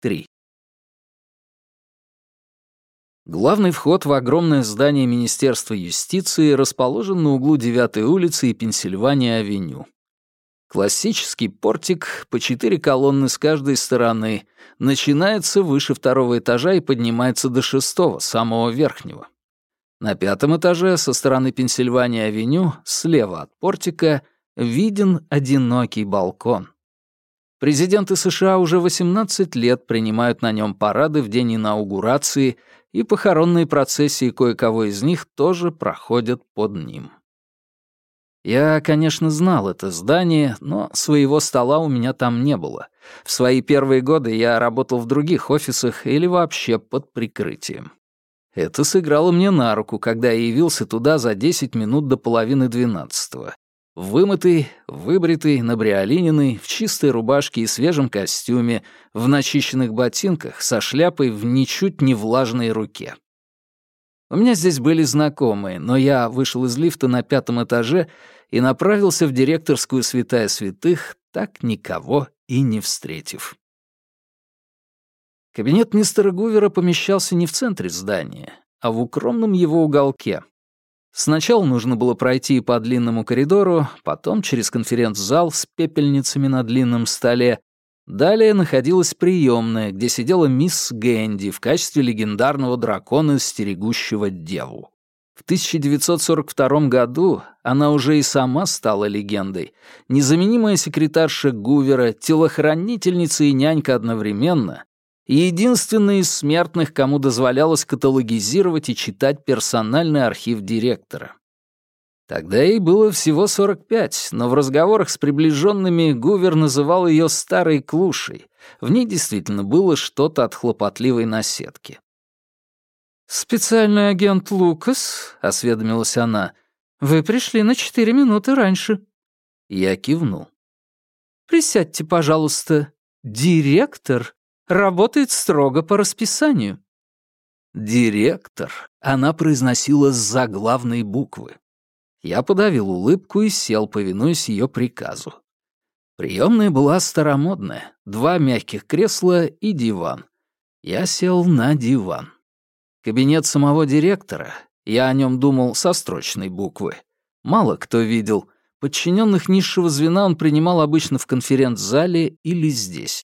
3. Главный вход в огромное здание Министерства юстиции расположен на углу 9-й улицы и Пенсильвания-авеню. Классический портик по четыре колонны с каждой стороны начинается выше второго этажа и поднимается до шестого, самого верхнего. На пятом этаже со стороны Пенсильвания-авеню, слева от портика, виден одинокий балкон. Президенты США уже 18 лет принимают на нем парады в день инаугурации, и похоронные процессии кое-кого из них тоже проходят под ним. Я, конечно, знал это здание, но своего стола у меня там не было. В свои первые годы я работал в других офисах или вообще под прикрытием. Это сыграло мне на руку, когда я явился туда за 10 минут до половины двенадцатого. Вымытый, выбритый, набриолиненный, в чистой рубашке и свежем костюме, в начищенных ботинках, со шляпой в ничуть не влажной руке. У меня здесь были знакомые, но я вышел из лифта на пятом этаже и направился в директорскую святая святых, так никого и не встретив. Кабинет мистера Гувера помещался не в центре здания, а в укромном его уголке, Сначала нужно было пройти по длинному коридору, потом через конференц-зал с пепельницами на длинном столе. Далее находилась приемная, где сидела мисс Гэнди в качестве легендарного дракона, стерегущего деву. В 1942 году она уже и сама стала легендой. Незаменимая секретарша Гувера, телохранительница и нянька одновременно, и единственный из смертных, кому дозволялось каталогизировать и читать персональный архив директора. Тогда ей было всего 45, но в разговорах с приближенными Гувер называл ее «старой клушей». В ней действительно было что-то от хлопотливой наседки. «Специальный агент Лукас», — осведомилась она, — «вы пришли на четыре минуты раньше». Я кивнул. «Присядьте, пожалуйста. Директор Работает строго по расписанию». «Директор», она произносила с заглавной буквы. Я подавил улыбку и сел, повинуясь ее приказу. Приемная была старомодная, два мягких кресла и диван. Я сел на диван. Кабинет самого директора, я о нем думал со строчной буквы. Мало кто видел. Подчиненных низшего звена он принимал обычно в конференц-зале или здесь.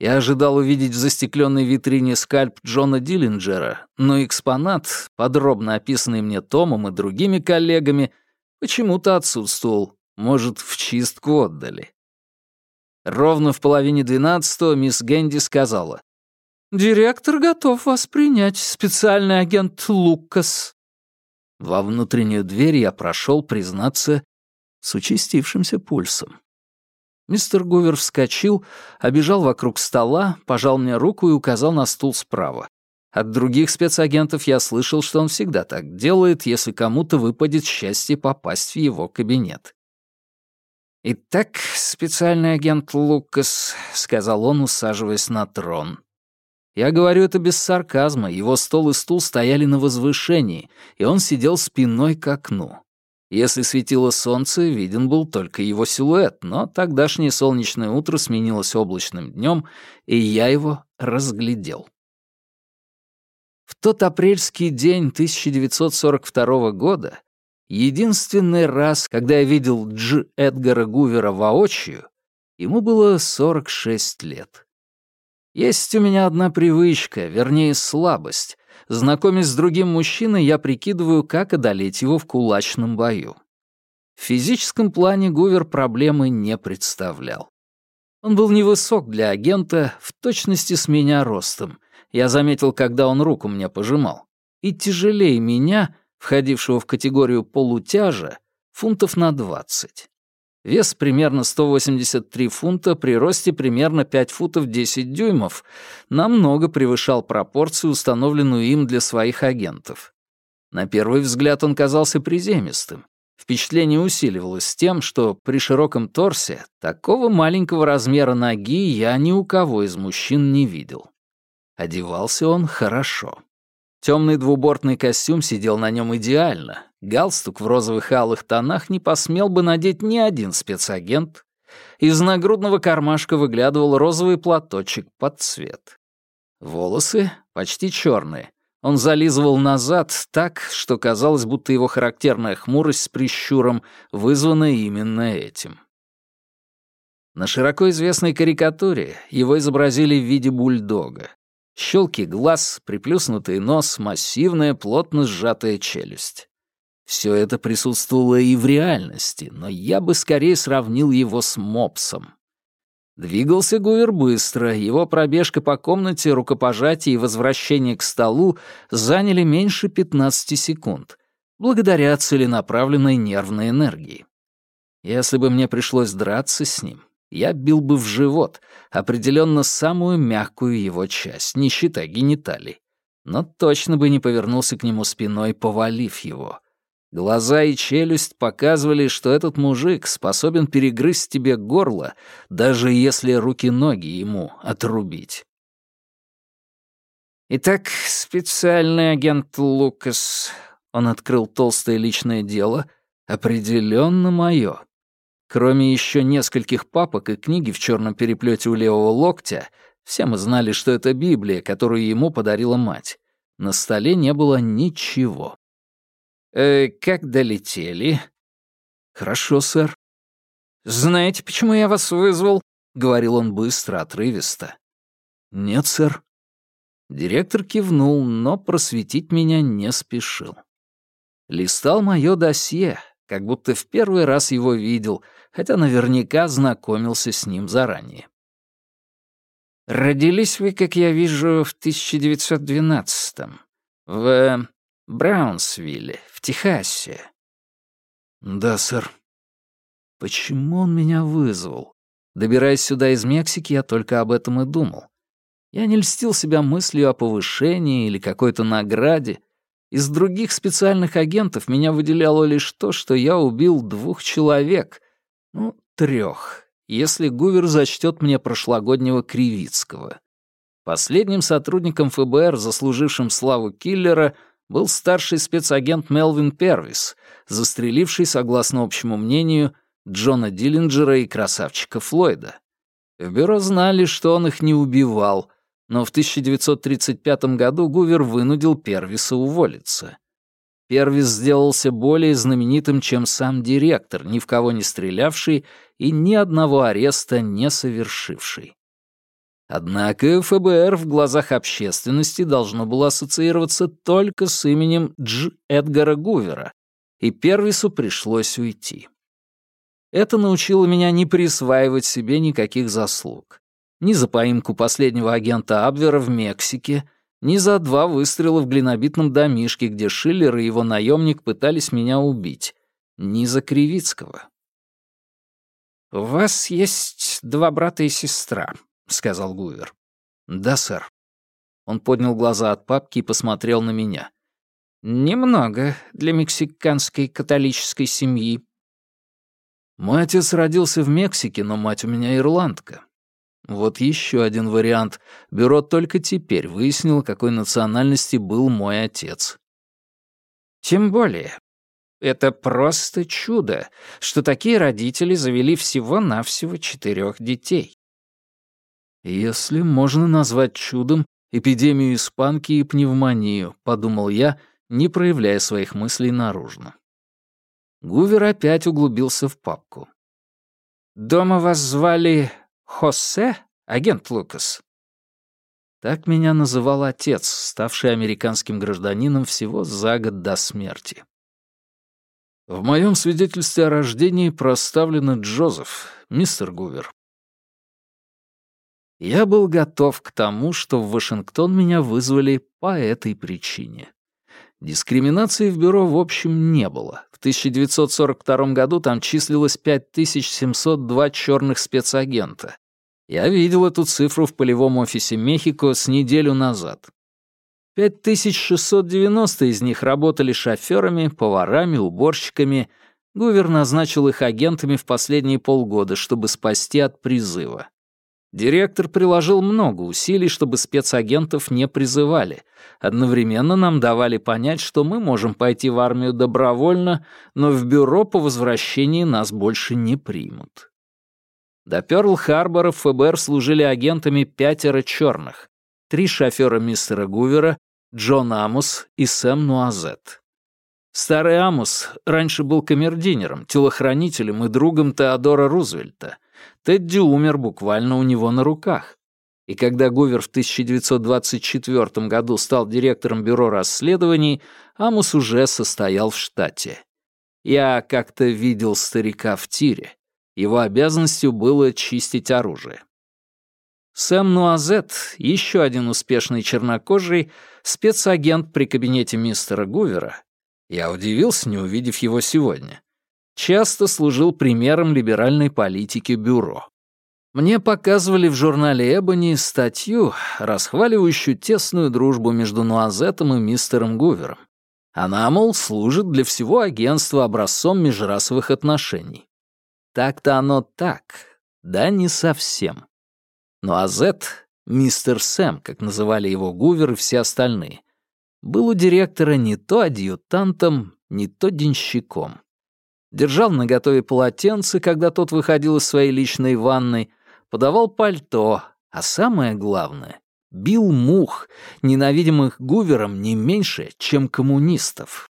Я ожидал увидеть в застекленной витрине скальп Джона Диллинджера, но экспонат, подробно описанный мне Томом и другими коллегами, почему-то отсутствовал. Может, в чистку отдали. Ровно в половине двенадцатого мисс Генди сказала. «Директор готов вас принять, специальный агент Лукас». Во внутреннюю дверь я прошел, признаться, с участившимся пульсом. Мистер Гувер вскочил, обежал вокруг стола, пожал мне руку и указал на стул справа. От других спецагентов я слышал, что он всегда так делает, если кому-то выпадет счастье попасть в его кабинет. «Итак, специальный агент Лукас», — сказал он, усаживаясь на трон. Я говорю это без сарказма, его стол и стул стояли на возвышении, и он сидел спиной к окну. Если светило солнце, виден был только его силуэт, но тогдашнее солнечное утро сменилось облачным днем, и я его разглядел. В тот апрельский день 1942 года, единственный раз, когда я видел Дж. Эдгара Гувера воочию, ему было 46 лет. Есть у меня одна привычка, вернее, слабость, Знакомясь с другим мужчиной, я прикидываю, как одолеть его в кулачном бою. В физическом плане Гувер проблемы не представлял. Он был невысок для агента, в точности с меня ростом. Я заметил, когда он руку мне пожимал. И тяжелее меня, входившего в категорию полутяжа, фунтов на двадцать. Вес примерно 183 фунта при росте примерно 5 футов 10 дюймов намного превышал пропорцию, установленную им для своих агентов. На первый взгляд он казался приземистым. Впечатление усиливалось тем, что при широком торсе такого маленького размера ноги я ни у кого из мужчин не видел. Одевался он хорошо. Темный двубортный костюм сидел на нем идеально. Галстук в розовых алых тонах не посмел бы надеть ни один спецагент. Из нагрудного кармашка выглядывал розовый платочек под цвет. Волосы почти черные. Он зализывал назад так, что казалось, будто его характерная хмурость с прищуром вызвана именно этим. На широко известной карикатуре его изобразили в виде бульдога. Щелки глаз, приплюснутый нос, массивная, плотно сжатая челюсть. Все это присутствовало и в реальности, но я бы скорее сравнил его с мопсом. Двигался Гувер быстро, его пробежка по комнате, рукопожатие и возвращение к столу заняли меньше 15 секунд, благодаря целенаправленной нервной энергии. Если бы мне пришлось драться с ним, я бил бы в живот, определенно самую мягкую его часть, не считая гениталий. Но точно бы не повернулся к нему спиной, повалив его. Глаза и челюсть показывали, что этот мужик способен перегрызть тебе горло, даже если руки-ноги ему отрубить. «Итак, специальный агент Лукас...» Он открыл толстое личное дело, определенно мое. Кроме еще нескольких папок и книги в черном переплете у левого локтя, все мы знали, что это Библия, которую ему подарила мать. На столе не было ничего. «Э, как долетели?» «Хорошо, сэр». «Знаете, почему я вас вызвал?» — говорил он быстро, отрывисто. «Нет, сэр». Директор кивнул, но просветить меня не спешил. Листал мое досье, как будто в первый раз его видел, хотя наверняка знакомился с ним заранее. «Родились вы, как я вижу, в 1912-м, в Браунсвилле, в Техасе». «Да, сэр». «Почему он меня вызвал? Добираясь сюда из Мексики, я только об этом и думал. Я не льстил себя мыслью о повышении или какой-то награде, из других специальных агентов меня выделяло лишь то, что я убил двух человек. Ну, трех, если Гувер зачтет мне прошлогоднего Кривицкого. Последним сотрудником ФБР, заслужившим славу киллера, был старший спецагент Мелвин Первис, застреливший, согласно общему мнению, Джона Диллинджера и красавчика Флойда. В бюро знали, что он их не убивал, но в 1935 году Гувер вынудил Первиса уволиться. Первис сделался более знаменитым, чем сам директор, ни в кого не стрелявший и ни одного ареста не совершивший. Однако ФБР в глазах общественности должно было ассоциироваться только с именем Дж. Эдгара Гувера, и Первису пришлось уйти. Это научило меня не присваивать себе никаких заслуг ни за поимку последнего агента Абвера в Мексике, ни за два выстрела в глинобитном домишке, где Шиллер и его наемник пытались меня убить, ни за Кривицкого. «У вас есть два брата и сестра», — сказал Гувер. «Да, сэр». Он поднял глаза от папки и посмотрел на меня. «Немного для мексиканской католической семьи». «Мой отец родился в Мексике, но мать у меня ирландка. Вот еще один вариант. Бюро только теперь выяснило, какой национальности был мой отец. Тем более, это просто чудо, что такие родители завели всего-навсего четырех детей. Если можно назвать чудом эпидемию испанки и пневмонию, подумал я, не проявляя своих мыслей наружно. Гувер опять углубился в папку. «Дома вас звали «Хосе, агент Лукас». Так меня называл отец, ставший американским гражданином всего за год до смерти. В моем свидетельстве о рождении проставлено Джозеф, мистер Гувер. Я был готов к тому, что в Вашингтон меня вызвали по этой причине. Дискриминации в бюро в общем не было. В 1942 году там числилось 5702 черных спецагента. Я видел эту цифру в полевом офисе Мехико с неделю назад. 5690 из них работали шофёрами, поварами, уборщиками. Гувер назначил их агентами в последние полгода, чтобы спасти от призыва. Директор приложил много усилий, чтобы спецагентов не призывали. Одновременно нам давали понять, что мы можем пойти в армию добровольно, но в бюро по возвращении нас больше не примут. До Пёрл-Харбора в ФБР служили агентами пятеро черных. Три шофера мистера Гувера, Джон Амус и Сэм Нуазет. Старый Амус раньше был камердинером, телохранителем и другом Теодора Рузвельта. Тедди умер буквально у него на руках. И когда Гувер в 1924 году стал директором бюро расследований, Амус уже состоял в штате. Я как-то видел старика в тире. Его обязанностью было чистить оружие. Сэм Нуазет, еще один успешный чернокожий, спецагент при кабинете мистера Гувера, я удивился, не увидев его сегодня, часто служил примером либеральной политики бюро. Мне показывали в журнале «Эбони» статью, расхваливающую тесную дружбу между Нуазетом и мистером Гувером. Она, мол, служит для всего агентства образцом межрасовых отношений. Так-то оно так, да не совсем. Ну а Зет, мистер Сэм, как называли его Гувер и все остальные, был у директора не то адъютантом, не то денщиком. Держал наготове полотенце, когда тот выходил из своей личной ванной, подавал пальто, а самое главное — бил мух, ненавидимых Гувером не меньше, чем коммунистов.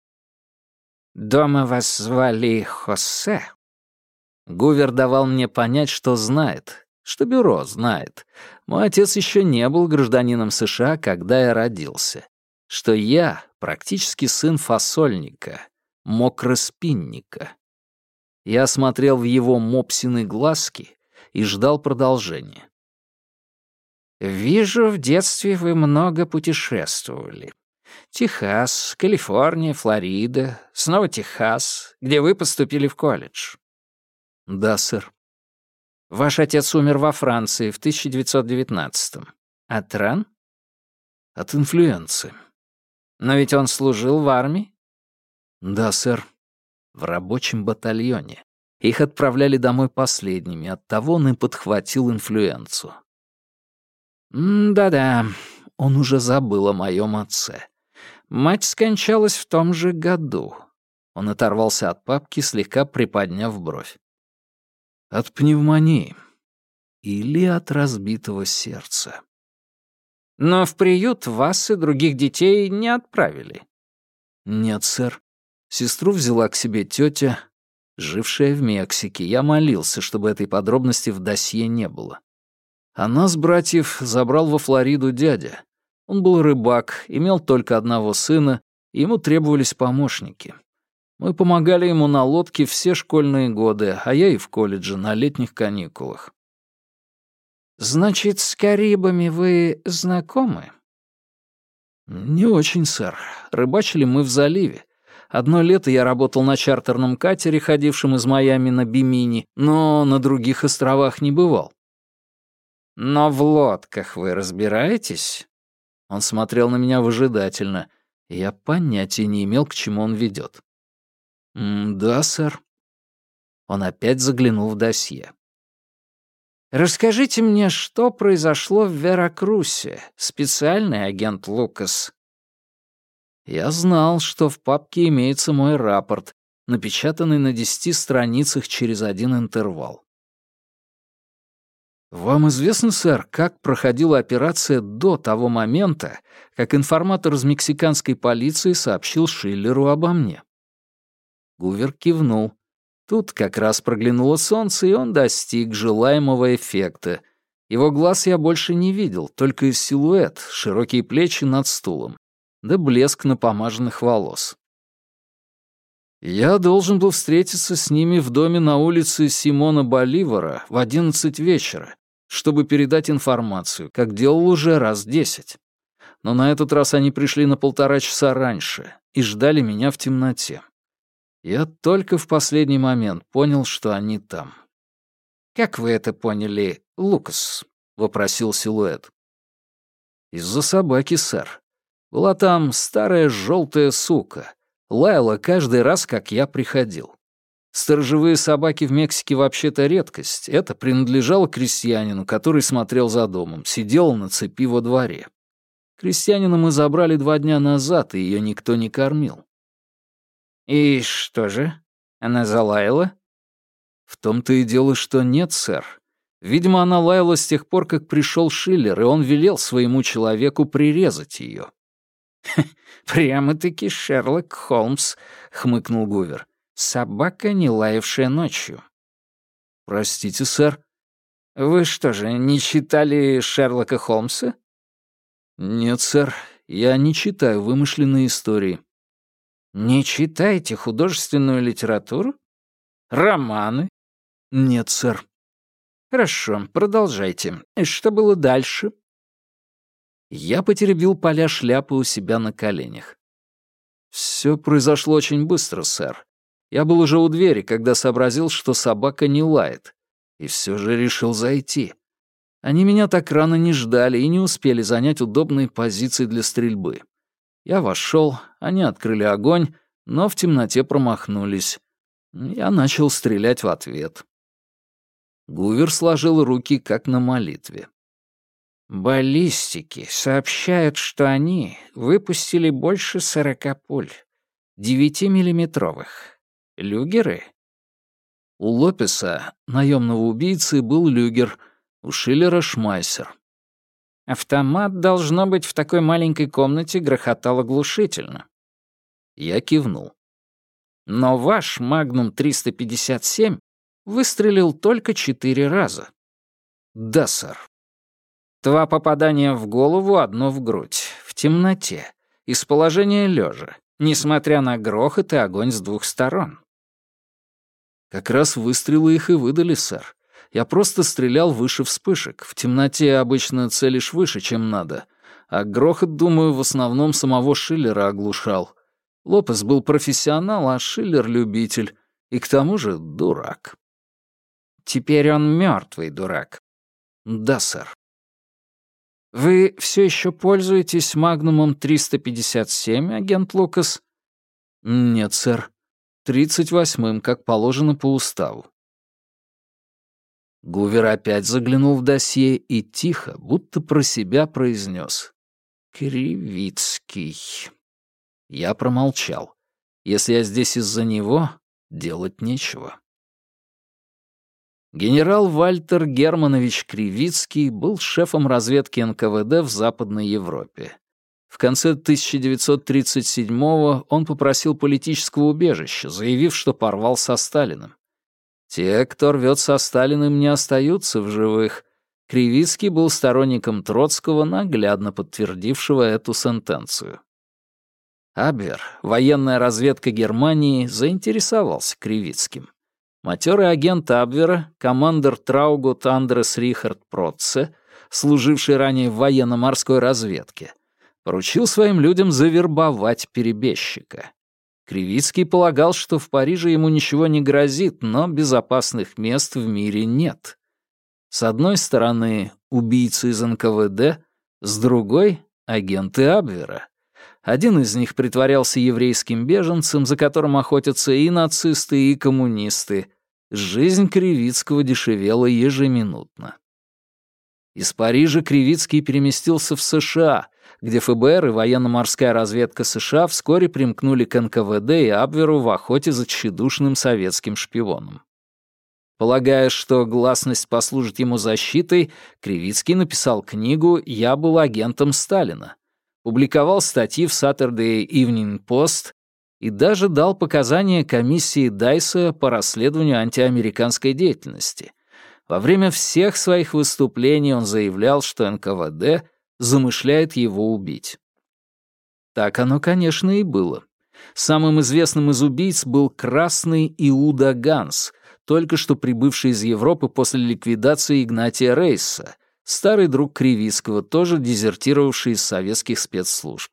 «Дома вас звали Хосе?» Гувер давал мне понять, что знает, что бюро знает. Мой отец еще не был гражданином США, когда я родился. Что я практически сын фасольника, мокроспинника. Я смотрел в его мопсины глазки и ждал продолжения. «Вижу, в детстве вы много путешествовали. Техас, Калифорния, Флорида, снова Техас, где вы поступили в колледж. «Да, сэр». «Ваш отец умер во Франции в 1919-м. От ран?» «От инфлюенции». «Но ведь он служил в армии?» «Да, сэр. В рабочем батальоне. Их отправляли домой последними, оттого он и подхватил инфлюенцию». «Да-да, он уже забыл о моем отце. Мать скончалась в том же году». Он оторвался от папки, слегка приподняв бровь. От пневмонии. Или от разбитого сердца. Но в приют вас и других детей не отправили. Нет, сэр. Сестру взяла к себе тетя, жившая в Мексике. Я молился, чтобы этой подробности в досье не было. А нас, братьев, забрал во Флориду дядя. Он был рыбак, имел только одного сына, и ему требовались помощники. Мы помогали ему на лодке все школьные годы, а я и в колледже на летних каникулах. «Значит, с Карибами вы знакомы?» «Не очень, сэр. Рыбачили мы в заливе. Одно лето я работал на чартерном катере, ходившем из Майами на Бимини, но на других островах не бывал». «Но в лодках вы разбираетесь?» Он смотрел на меня выжидательно, и я понятия не имел, к чему он ведет. «Да, сэр». Он опять заглянул в досье. «Расскажите мне, что произошло в Веракрусе, специальный агент Лукас?» Я знал, что в папке имеется мой рапорт, напечатанный на десяти страницах через один интервал. «Вам известно, сэр, как проходила операция до того момента, как информатор из мексиканской полиции сообщил Шиллеру обо мне?» Гувер кивнул. Тут как раз проглянуло солнце, и он достиг желаемого эффекта. Его глаз я больше не видел, только силуэт, широкие плечи над стулом, да блеск напомаженных волос. Я должен был встретиться с ними в доме на улице Симона Боливара в одиннадцать вечера, чтобы передать информацию, как делал уже раз десять. Но на этот раз они пришли на полтора часа раньше и ждали меня в темноте. Я только в последний момент понял, что они там. «Как вы это поняли, Лукас?» — вопросил силуэт. «Из-за собаки, сэр. Была там старая желтая сука. Лаяла каждый раз, как я приходил. Сторожевые собаки в Мексике вообще-то редкость. Это принадлежало крестьянину, который смотрел за домом, сидел на цепи во дворе. Крестьянина мы забрали два дня назад, и ее никто не кормил. «И что же? Она залаяла?» «В том-то и дело, что нет, сэр. Видимо, она лаяла с тех пор, как пришел Шиллер, и он велел своему человеку прирезать ее. «Прямо-таки Шерлок Холмс», — хмыкнул Гувер. «Собака, не лаявшая ночью». «Простите, сэр». «Вы что же, не читали Шерлока Холмса?» «Нет, сэр, я не читаю вымышленные истории». «Не читаете художественную литературу? Романы?» «Нет, сэр». «Хорошо, продолжайте. Что было дальше?» Я потеребил поля шляпы у себя на коленях. Все произошло очень быстро, сэр. Я был уже у двери, когда сообразил, что собака не лает. И все же решил зайти. Они меня так рано не ждали и не успели занять удобные позиции для стрельбы. Я вошел, они открыли огонь, но в темноте промахнулись. Я начал стрелять в ответ. Гувер сложил руки, как на молитве. Баллистики сообщают, что они выпустили больше сорока пуль, девятимиллиметровых. Люгеры? У Лопеса, наемного убийцы, был люгер, у Шиллера — шмайсер. Автомат, должно быть, в такой маленькой комнате грохотал оглушительно. Я кивнул. Но ваш «Магнум 357» выстрелил только четыре раза. Да, сэр. Два попадания в голову, одно в грудь. В темноте. Из положения лежа. Несмотря на грохот и огонь с двух сторон. Как раз выстрелы их и выдали, сэр. Я просто стрелял выше вспышек. В темноте обычно целишь выше, чем надо. А грохот, думаю, в основном самого Шиллера оглушал. Лопес был профессионал, а Шиллер — любитель. И к тому же дурак. Теперь он мертвый дурак. Да, сэр. «Вы все еще пользуетесь Магнумом 357, агент Лукас?» «Нет, сэр. Тридцать восьмым, как положено по уставу». Гувер опять заглянул в досье и тихо, будто про себя произнес. «Кривицкий». Я промолчал. Если я здесь из-за него, делать нечего. Генерал Вальтер Германович Кривицкий был шефом разведки НКВД в Западной Европе. В конце 1937-го он попросил политического убежища, заявив, что порвал со Сталиным. Те, кто рвет со Сталиным, не остаются в живых. Кривицкий был сторонником Троцкого, наглядно подтвердившего эту сентенцию. Абвер, военная разведка Германии, заинтересовался Кривицким. Матерый агент Абвера, командир Траугут Андрес Рихард Протце, служивший ранее в военно-морской разведке, поручил своим людям завербовать перебежчика. Кривицкий полагал, что в Париже ему ничего не грозит, но безопасных мест в мире нет. С одной стороны, убийцы из НКВД, с другой — агенты Абвера. Один из них притворялся еврейским беженцем, за которым охотятся и нацисты, и коммунисты, Жизнь Кривицкого дешевела ежеминутно. Из Парижа Кривицкий переместился в США, где ФБР и военно-морская разведка США вскоре примкнули к НКВД и Абверу в охоте за тщедушным советским шпионом. Полагая, что гласность послужит ему защитой, Кривицкий написал книгу «Я был агентом Сталина», публиковал статьи в Saturday Evening Post и даже дал показания комиссии Дайса по расследованию антиамериканской деятельности. Во время всех своих выступлений он заявлял, что НКВД замышляет его убить. Так оно, конечно, и было. Самым известным из убийц был красный Иуда Ганс, только что прибывший из Европы после ликвидации Игнатия Рейса, старый друг Кривицкого, тоже дезертировавший из советских спецслужб.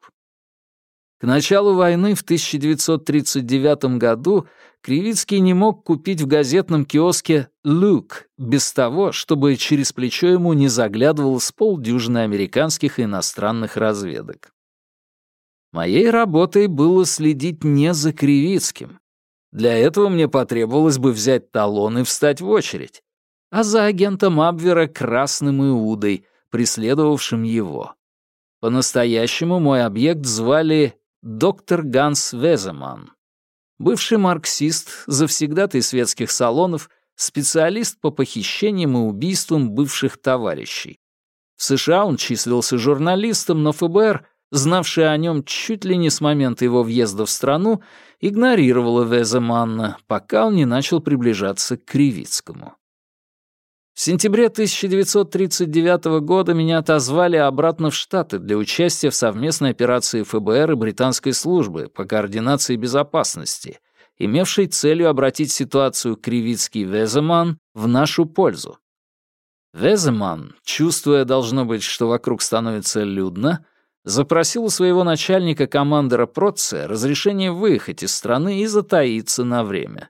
К началу войны в 1939 году Кривицкий не мог купить в газетном киоске «Люк» без того, чтобы через плечо ему не заглядывало с полдюжины американских и иностранных разведок. Моей работой было следить не за Кривицким. Для этого мне потребовалось бы взять талон и встать в очередь, а за агентом Абвера Красным Иудой, преследовавшим его. По-настоящему мой объект звали доктор Ганс Веземан. Бывший марксист, завсегдатый светских салонов, специалист по похищениям и убийствам бывших товарищей. В США он числился журналистом, но ФБР, знавшее о нем чуть ли не с момента его въезда в страну, игнорировало Веземанна, пока он не начал приближаться к Кривицкому. В сентябре 1939 года меня отозвали обратно в Штаты для участия в совместной операции ФБР и британской службы по координации безопасности, имевшей целью обратить ситуацию Кривицкий-Веземан в нашу пользу. Веземан, чувствуя, должно быть, что вокруг становится людно, запросил у своего начальника командора Протце разрешение выехать из страны и затаиться на время.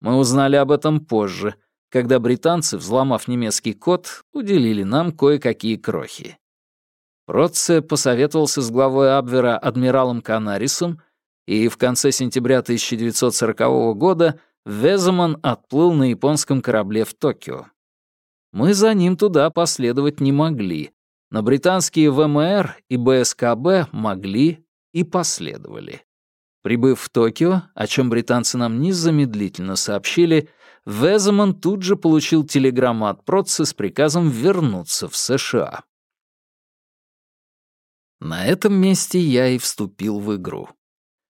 Мы узнали об этом позже — когда британцы, взломав немецкий код, уделили нам кое-какие крохи. Протце посоветовался с главой Абвера адмиралом Канарисом, и в конце сентября 1940 года Веземан отплыл на японском корабле в Токио. Мы за ним туда последовать не могли, но британские ВМР и БСКБ могли и последовали. Прибыв в Токио, о чем британцы нам незамедлительно сообщили, Веземан тут же получил телеграмму от Протца с приказом вернуться в США. На этом месте я и вступил в игру.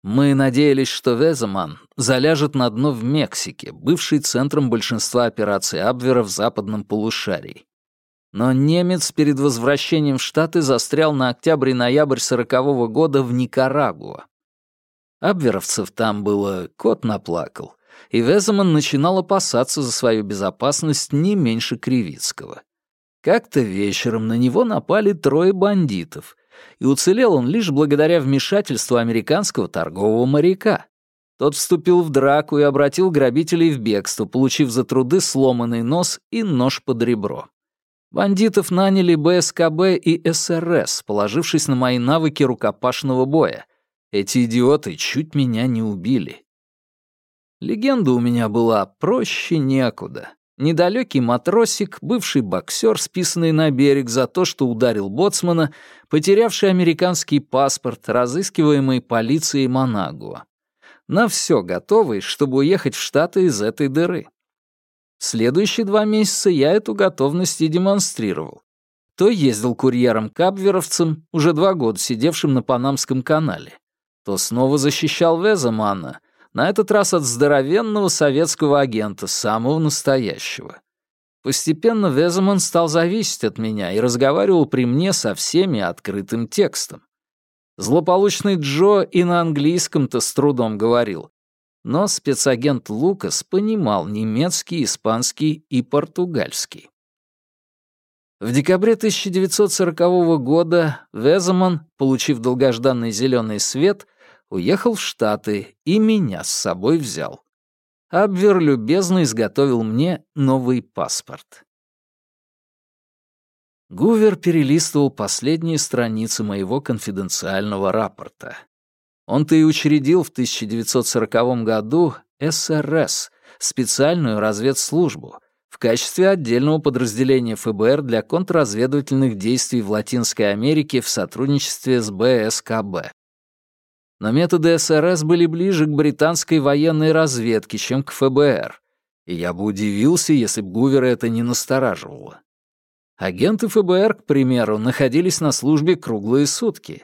Мы надеялись, что Веземан заляжет на дно в Мексике, бывший центром большинства операций Абвера в западном полушарии. Но немец перед возвращением в Штаты застрял на октябрь и ноябрь сорокового года в Никарагуа. Абверовцев там было кот наплакал, и Веземан начинал опасаться за свою безопасность не меньше Кривицкого. Как-то вечером на него напали трое бандитов, и уцелел он лишь благодаря вмешательству американского торгового моряка. Тот вступил в драку и обратил грабителей в бегство, получив за труды сломанный нос и нож под ребро. Бандитов наняли БСКБ и СРС, положившись на мои навыки рукопашного боя. Эти идиоты чуть меня не убили. Легенда у меня была проще некуда. Недалекий матросик, бывший боксер, списанный на берег за то, что ударил боцмана, потерявший американский паспорт, разыскиваемый полицией Манагуа. На все готовый, чтобы уехать в Штаты из этой дыры. Следующие два месяца я эту готовность и демонстрировал. То ездил курьером к абверовцам, уже два года сидевшим на Панамском канале, то снова защищал Веземана — на этот раз от здоровенного советского агента, самого настоящего. Постепенно Веземан стал зависеть от меня и разговаривал при мне со всеми открытым текстом. Злополучный Джо и на английском-то с трудом говорил, но спецагент Лукас понимал немецкий, испанский и португальский. В декабре 1940 года Веземан, получив долгожданный зеленый свет, уехал в Штаты и меня с собой взял. Абвер любезно изготовил мне новый паспорт. Гувер перелистывал последние страницы моего конфиденциального рапорта. Он-то и учредил в 1940 году СРС, специальную разведслужбу, в качестве отдельного подразделения ФБР для контрразведывательных действий в Латинской Америке в сотрудничестве с БСКБ но методы СРС были ближе к британской военной разведке, чем к ФБР, и я бы удивился, если бы Гувера это не настораживало. Агенты ФБР, к примеру, находились на службе круглые сутки.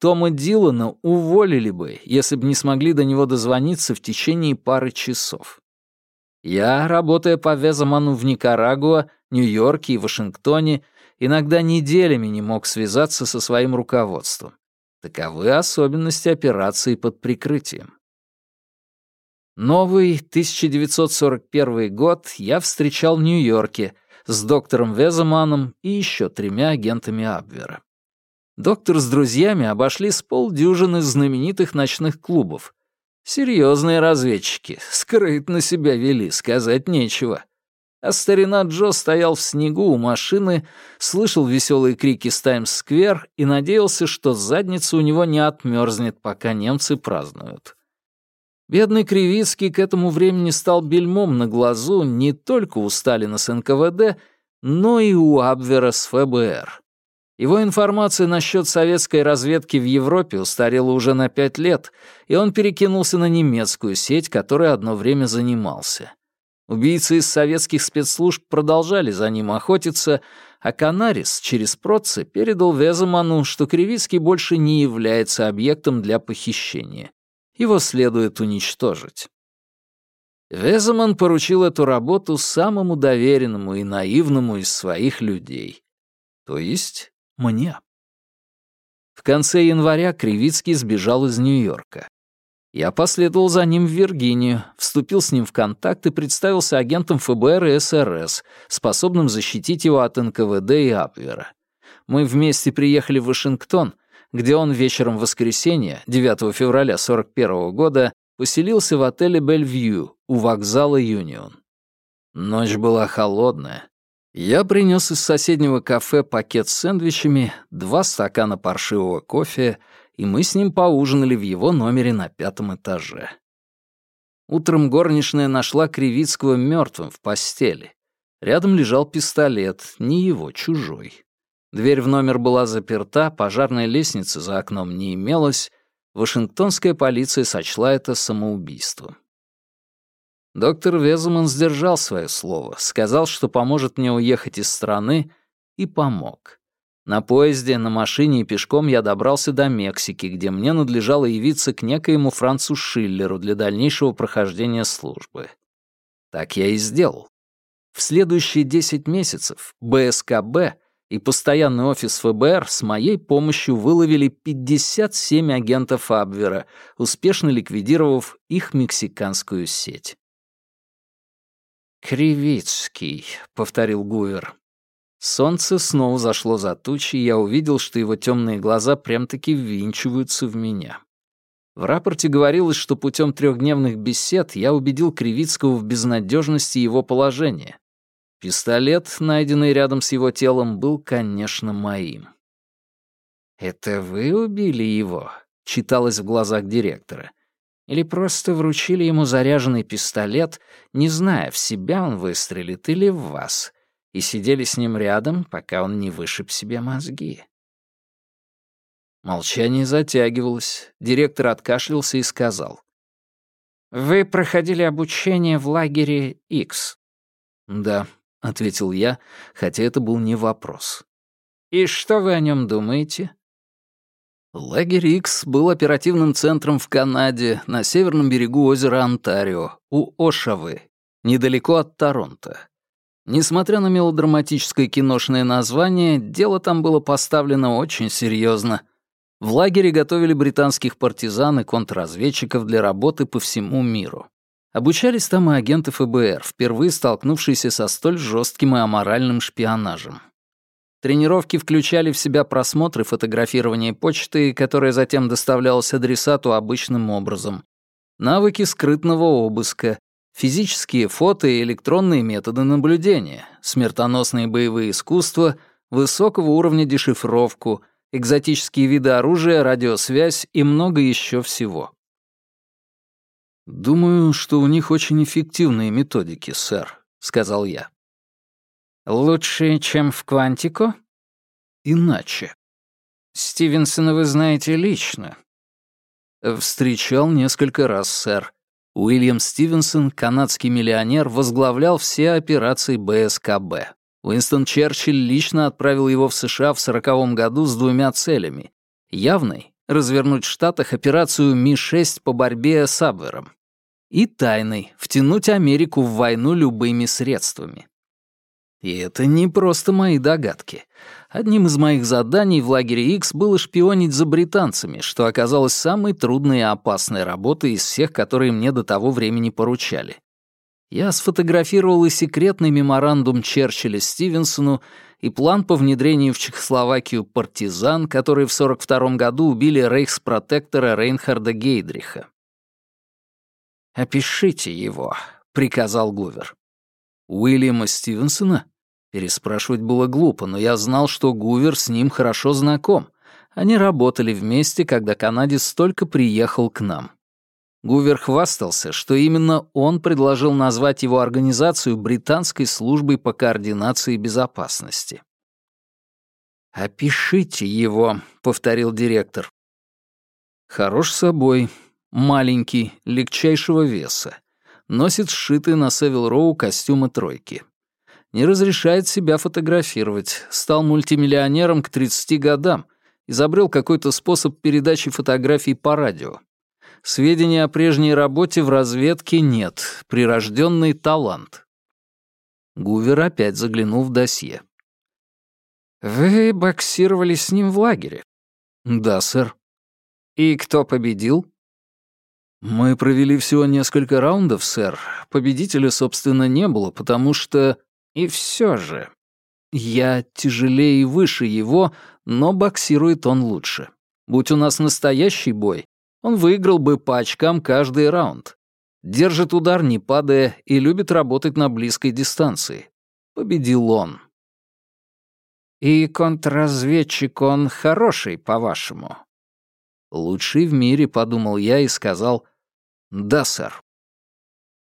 Тома Дилана уволили бы, если бы не смогли до него дозвониться в течение пары часов. Я, работая по Везаману в Никарагуа, Нью-Йорке и Вашингтоне, иногда неделями не мог связаться со своим руководством. Таковы особенности операции под прикрытием. Новый 1941 год я встречал в Нью-Йорке с доктором Веземаном и еще тремя агентами Абвера. Доктор с друзьями обошли с полдюжины знаменитых ночных клубов. Серьезные разведчики, скрытно себя вели, сказать нечего а старина Джо стоял в снегу у машины, слышал веселые крики с Таймс-сквер и надеялся, что задница у него не отмерзнет, пока немцы празднуют. Бедный Кривицкий к этому времени стал бельмом на глазу не только у Сталина с НКВД, но и у Абвера с ФБР. Его информация насчет советской разведки в Европе устарела уже на пять лет, и он перекинулся на немецкую сеть, которой одно время занимался. Убийцы из советских спецслужб продолжали за ним охотиться, а Канарис через Проце передал Веземану, что Кривицкий больше не является объектом для похищения. Его следует уничтожить. Веземан поручил эту работу самому доверенному и наивному из своих людей. То есть мне. В конце января Кривицкий сбежал из Нью-Йорка. Я последовал за ним в Виргинию, вступил с ним в контакт и представился агентом ФБР и СРС, способным защитить его от НКВД и Абвера. Мы вместе приехали в Вашингтон, где он вечером воскресенья, 9 февраля 41 года, поселился в отеле «Бельвью» у вокзала «Юнион». Ночь была холодная. Я принес из соседнего кафе пакет с сэндвичами, два стакана паршивого кофе — и мы с ним поужинали в его номере на пятом этаже. Утром горничная нашла Кривицкого мертвым в постели. Рядом лежал пистолет, не его, чужой. Дверь в номер была заперта, пожарной лестницы за окном не имелось. Вашингтонская полиция сочла это самоубийством. Доктор Везуман сдержал свое слово, сказал, что поможет мне уехать из страны, и помог. На поезде, на машине и пешком я добрался до Мексики, где мне надлежало явиться к некоему Францу Шиллеру для дальнейшего прохождения службы. Так я и сделал. В следующие 10 месяцев БСКБ и постоянный офис ФБР с моей помощью выловили 57 агентов Абвера, успешно ликвидировав их мексиканскую сеть. «Кривицкий», — повторил Гувер. Солнце снова зашло за тучи, и я увидел, что его темные глаза прям-таки ввинчиваются в меня. В рапорте говорилось, что путем трехдневных бесед я убедил Кривицкого в безнадежности его положения. Пистолет, найденный рядом с его телом, был, конечно, моим. «Это вы убили его?» — читалось в глазах директора. «Или просто вручили ему заряженный пистолет, не зная, в себя он выстрелит или в вас, и сидели с ним рядом, пока он не вышиб себе мозги. Молчание затягивалось. Директор откашлялся и сказал. «Вы проходили обучение в лагере X?» «Да», — ответил я, хотя это был не вопрос. «И что вы о нем думаете?» Лагерь X был оперативным центром в Канаде, на северном берегу озера Онтарио, у Ошавы, недалеко от Торонто. Несмотря на мелодраматическое киношное название, дело там было поставлено очень серьезно. В лагере готовили британских партизан и контрразведчиков для работы по всему миру. Обучались там и агенты ФБР, впервые столкнувшиеся со столь жестким и аморальным шпионажем. Тренировки включали в себя просмотры фотографирования почты, которая затем доставлялась адресату обычным образом, навыки скрытного обыска, физические фото и электронные методы наблюдения, смертоносные боевые искусства, высокого уровня дешифровку, экзотические виды оружия, радиосвязь и много еще всего. «Думаю, что у них очень эффективные методики, сэр», — сказал я. «Лучше, чем в Квантико?» «Иначе». «Стивенсона вы знаете лично?» «Встречал несколько раз, сэр. Уильям Стивенсон, канадский миллионер, возглавлял все операции БСКБ. Уинстон Черчилль лично отправил его в США в сороковом году с двумя целями. Явной — развернуть в Штатах операцию Ми-6 по борьбе с Абвером. И тайной — втянуть Америку в войну любыми средствами. И это не просто мои догадки. Одним из моих заданий в лагере X было шпионить за британцами, что оказалось самой трудной и опасной работой из всех, которые мне до того времени поручали. Я сфотографировал и секретный меморандум Черчилля Стивенсону, и план по внедрению в Чехословакию партизан, которые в 42 году убили рейхспротектора Рейнхарда Гейдриха. «Опишите его», — приказал Гувер. «Уильяма Стивенсона?» Переспрашивать было глупо, но я знал, что Гувер с ним хорошо знаком. Они работали вместе, когда канадец только приехал к нам. Гувер хвастался, что именно он предложил назвать его организацию Британской службой по координации безопасности. «Опишите его», — повторил директор. «Хорош собой, маленький, легчайшего веса, носит сшитые на Севил Роу костюмы тройки. Не разрешает себя фотографировать, стал мультимиллионером к 30 годам, изобрел какой-то способ передачи фотографий по радио. Сведений о прежней работе в разведке нет, прирожденный талант. Гувер опять заглянул в досье. «Вы боксировали с ним в лагере?» «Да, сэр». «И кто победил?» «Мы провели всего несколько раундов, сэр. Победителя, собственно, не было, потому что...» «И все же...» «Я тяжелее и выше его, но боксирует он лучше. Будь у нас настоящий бой, он выиграл бы по очкам каждый раунд. Держит удар, не падая, и любит работать на близкой дистанции. Победил он». «И контрразведчик он хороший, по-вашему?» «Лучший в мире», — подумал я и сказал «Да, сэр».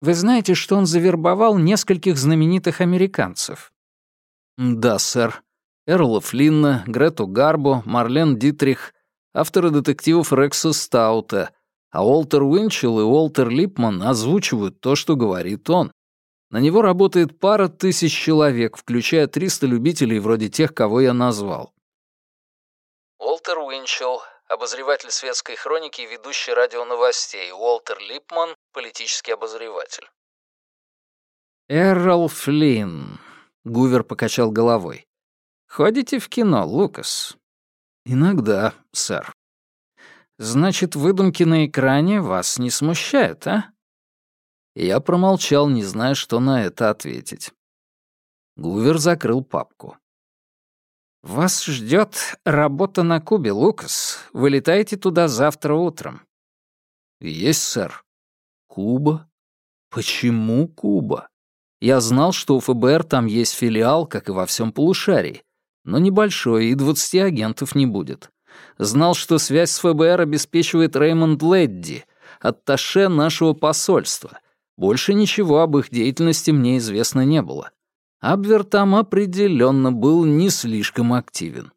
«Вы знаете, что он завербовал нескольких знаменитых американцев?» «Да, сэр. Эрла Флинна, Грету Гарбо, Марлен Дитрих, авторы детективов Рекса Стаута, а Уолтер Уинчелл и Уолтер Липман озвучивают то, что говорит он. На него работает пара тысяч человек, включая 300 любителей вроде тех, кого я назвал. Уолтер Уинчелл, обозреватель светской хроники и ведущий радио новостей, Уолтер Липман, политический обозреватель. «Эррол Флинн», — Гувер покачал головой. «Ходите в кино, Лукас?» «Иногда, сэр». «Значит, выдумки на экране вас не смущают, а?» Я промолчал, не зная, что на это ответить. Гувер закрыл папку. «Вас ждет работа на Кубе, Лукас. Вы летаете туда завтра утром». «Есть, сэр». «Куба? Почему Куба?» Я знал, что у ФБР там есть филиал, как и во всем полушарии, но небольшой, и двадцати агентов не будет. Знал, что связь с ФБР обеспечивает Реймонд Ледди, атташе нашего посольства. Больше ничего об их деятельности мне известно не было. Абвер там определенно был не слишком активен.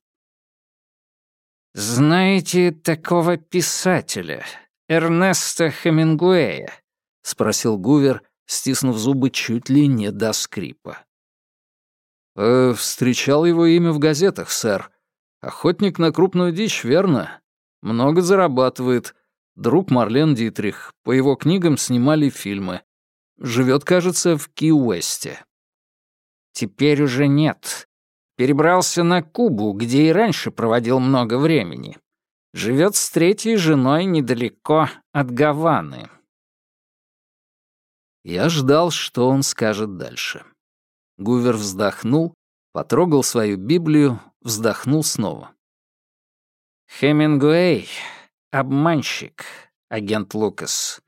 «Знаете такого писателя, Эрнеста Хемингуэя?» — спросил Гувер, стиснув зубы чуть ли не до скрипа. «Э, «Встречал его имя в газетах, сэр. Охотник на крупную дичь, верно? Много зарабатывает. Друг Марлен Дитрих. По его книгам снимали фильмы. Живет, кажется, в Ки-Уэсте». Теперь уже нет. Перебрался на Кубу, где и раньше проводил много времени. Живет с третьей женой недалеко от Гаваны. Я ждал, что он скажет дальше. Гувер вздохнул, потрогал свою Библию, вздохнул снова. «Хемингуэй — обманщик, агент Лукас.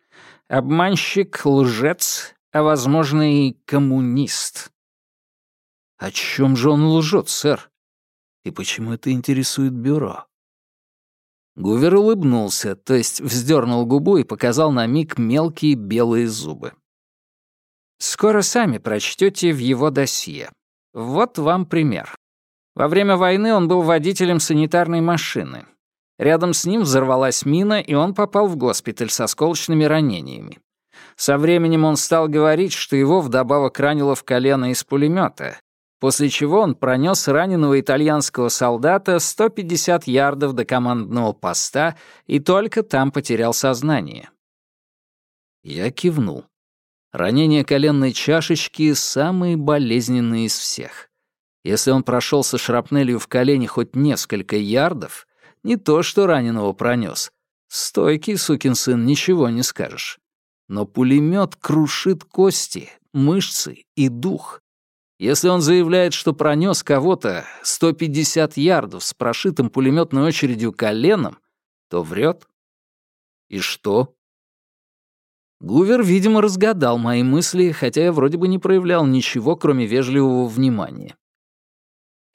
Обманщик, лжец, а, возможно, и коммунист. О чем же он лжет, сэр? И почему это интересует бюро? Гувер улыбнулся, то есть вздернул губу и показал на миг мелкие белые зубы. Скоро сами прочтете в его досье. Вот вам пример. Во время войны он был водителем санитарной машины. Рядом с ним взорвалась мина, и он попал в госпиталь с осколочными ранениями. Со временем он стал говорить, что его вдобавок ранило в колено из пулемета, после чего он пронес раненого итальянского солдата 150 ярдов до командного поста и только там потерял сознание. Я кивнул. Ранения коленной чашечки — самые болезненные из всех. Если он прошел со шрапнелью в колене хоть несколько ярдов, не то что раненого пронес. Стойкий сукин сын, ничего не скажешь. Но пулемет крушит кости, мышцы и дух. Если он заявляет, что пронес кого-то 150 ярдов с прошитым пулеметной очередью коленом, то врет. И что? Гувер, видимо, разгадал мои мысли, хотя я вроде бы не проявлял ничего, кроме вежливого внимания.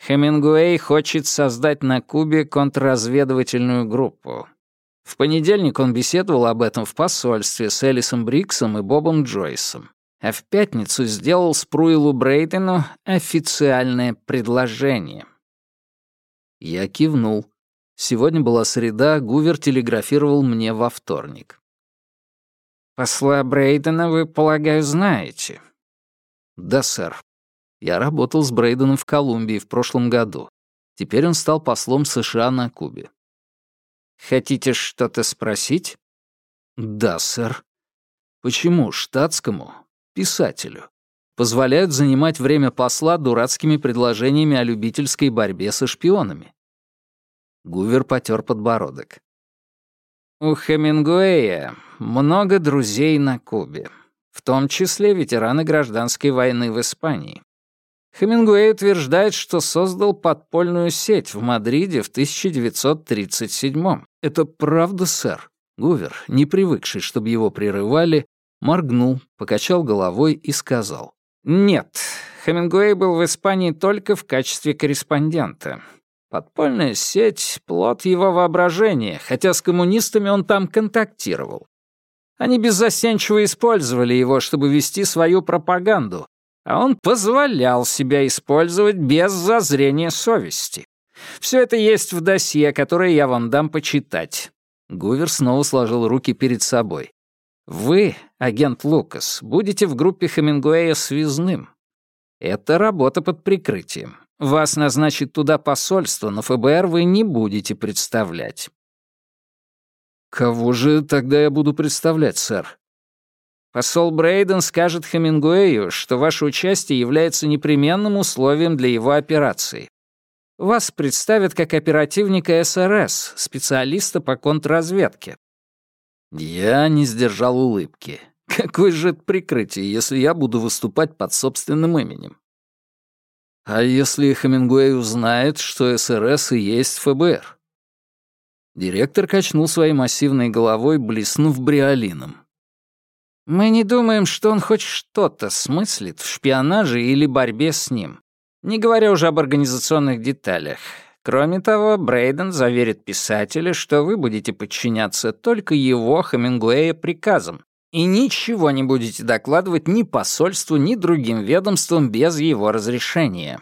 Хемингуэй хочет создать на Кубе контрразведывательную группу. В понедельник он беседовал об этом в посольстве с Элисом Бриксом и Бобом Джойсом а в пятницу сделал Спруилу Брейдену официальное предложение. Я кивнул. Сегодня была среда, Гувер телеграфировал мне во вторник. Посла Брейдена вы, полагаю, знаете?» «Да, сэр. Я работал с Брейденом в Колумбии в прошлом году. Теперь он стал послом США на Кубе». «Хотите что-то спросить?» «Да, сэр. Почему штатскому, писателю, позволяют занимать время посла дурацкими предложениями о любительской борьбе со шпионами?» Гувер потер подбородок. «У Хемингуэя много друзей на Кубе, в том числе ветераны гражданской войны в Испании. Хемингуэй утверждает, что создал подпольную сеть в Мадриде в 1937-м. Это правда, сэр? Гувер, не привыкший, чтобы его прерывали, моргнул, покачал головой и сказал. «Нет, Хемингуэй был в Испании только в качестве корреспондента. Подпольная сеть — плод его воображения, хотя с коммунистами он там контактировал. Они беззастенчиво использовали его, чтобы вести свою пропаганду, а он позволял себя использовать без зазрения совести. Все это есть в досье, которое я вам дам почитать». Гувер снова сложил руки перед собой. «Вы, агент Лукас, будете в группе Хемингуэя связным. Это работа под прикрытием. Вас назначит туда посольство, но ФБР вы не будете представлять». «Кого же тогда я буду представлять, сэр?» Посол Брейден скажет Хемингуэю, что ваше участие является непременным условием для его операции. Вас представят как оперативника СРС, специалиста по контрразведке. Я не сдержал улыбки. Какое же это прикрытие, если я буду выступать под собственным именем? А если Хемингуэй узнает, что СРС и есть ФБР? Директор качнул своей массивной головой, блеснув бриолином. Мы не думаем, что он хоть что-то смыслит в шпионаже или борьбе с ним. Не говоря уже об организационных деталях. Кроме того, Брейден заверит писателя, что вы будете подчиняться только его, Хемингуэя, приказам и ничего не будете докладывать ни посольству, ни другим ведомствам без его разрешения.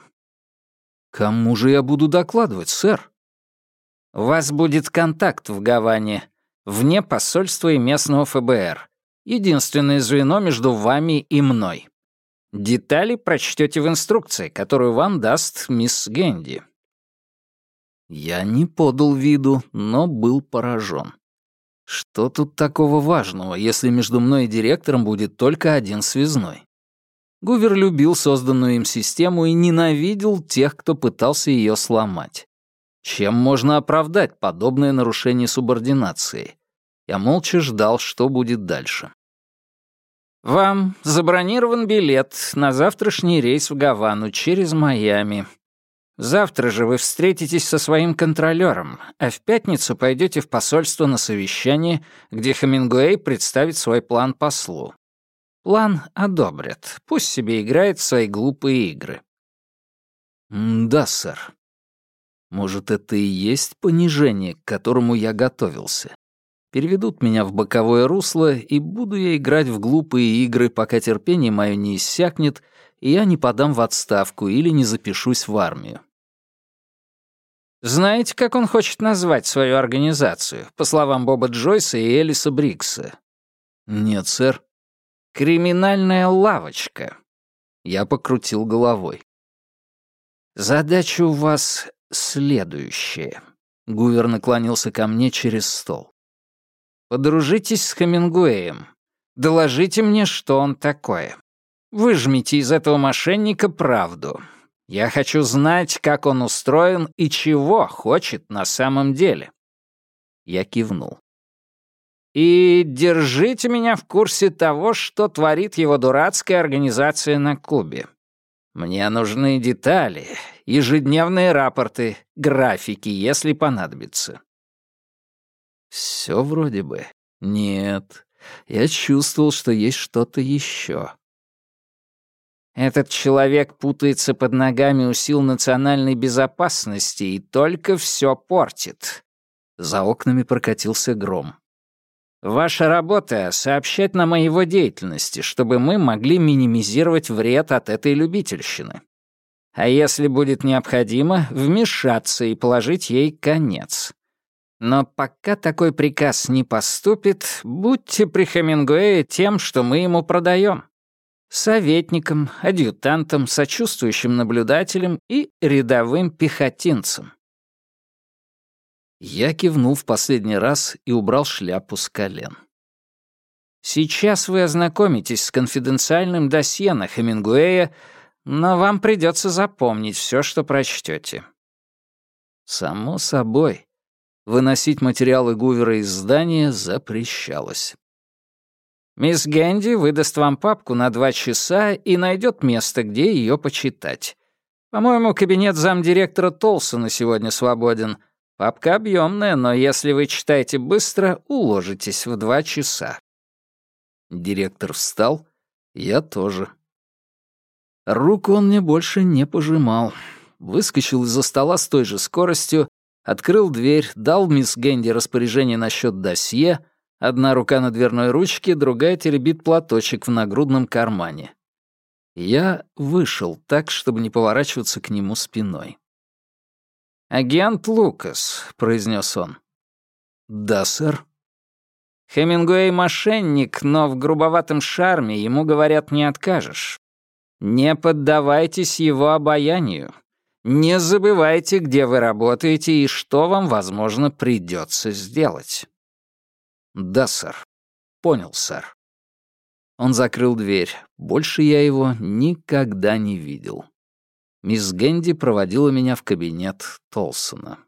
«Кому же я буду докладывать, сэр?» «У вас будет контакт в Гаване, вне посольства и местного ФБР единственное звено между вами и мной. Детали прочтете в инструкции, которую вам даст мисс Генди». Я не подал виду, но был поражен. Что тут такого важного, если между мной и директором будет только один связной? Гувер любил созданную им систему и ненавидел тех, кто пытался ее сломать. Чем можно оправдать подобное нарушение субординации? Я молча ждал, что будет дальше. «Вам забронирован билет на завтрашний рейс в Гавану через Майами. Завтра же вы встретитесь со своим контролёром, а в пятницу пойдете в посольство на совещание, где Хемингуэй представит свой план послу. План одобрят, пусть себе играет в свои глупые игры». «Да, сэр. Может, это и есть понижение, к которому я готовился переведут меня в боковое русло, и буду я играть в глупые игры, пока терпение мое не иссякнет, и я не подам в отставку или не запишусь в армию. Знаете, как он хочет назвать свою организацию, по словам Боба Джойса и Элиса Брикса? Нет, сэр. Криминальная лавочка. Я покрутил головой. Задача у вас следующая. Гувер наклонился ко мне через стол. Подружитесь с Хемингуэем. Доложите мне, что он такое. Выжмите из этого мошенника правду. Я хочу знать, как он устроен и чего хочет на самом деле». Я кивнул. «И держите меня в курсе того, что творит его дурацкая организация на Кубе. Мне нужны детали, ежедневные рапорты, графики, если понадобится. Все вроде бы. Нет. Я чувствовал, что есть что-то еще. Этот человек путается под ногами у сил национальной безопасности и только все портит. За окнами прокатился гром. Ваша работа — сообщать нам о его деятельности, чтобы мы могли минимизировать вред от этой любительщины. А если будет необходимо, вмешаться и положить ей конец. Но пока такой приказ не поступит, будьте при Хемингуэе тем, что мы ему продаем. Советником, адъютантом, сочувствующим наблюдателем и рядовым пехотинцем. Я кивнул в последний раз и убрал шляпу с колен. Сейчас вы ознакомитесь с конфиденциальным досье на Хемингуэя, но вам придется запомнить все, что прочтете. Само собой, выносить материалы Гувера из здания запрещалось. Мисс Гэнди выдаст вам папку на два часа и найдет место, где ее почитать. По-моему, кабинет замдиректора Толсона сегодня свободен. Папка объемная, но если вы читаете быстро, уложитесь в два часа. Директор встал, я тоже. Руку он мне больше не пожимал. Выскочил из-за стола с той же скоростью, открыл дверь, дал мисс Генди распоряжение насчет досье, одна рука на дверной ручке, другая теребит платочек в нагрудном кармане. Я вышел так, чтобы не поворачиваться к нему спиной. «Агент Лукас», — произнес он. «Да, сэр». Хемингуэй мошенник, но в грубоватом шарме ему, говорят, не откажешь. Не поддавайтесь его обаянию. Не забывайте, где вы работаете и что вам, возможно, придется сделать. Да, сэр. Понял, сэр. Он закрыл дверь. Больше я его никогда не видел. Мисс Генди проводила меня в кабинет Толсона.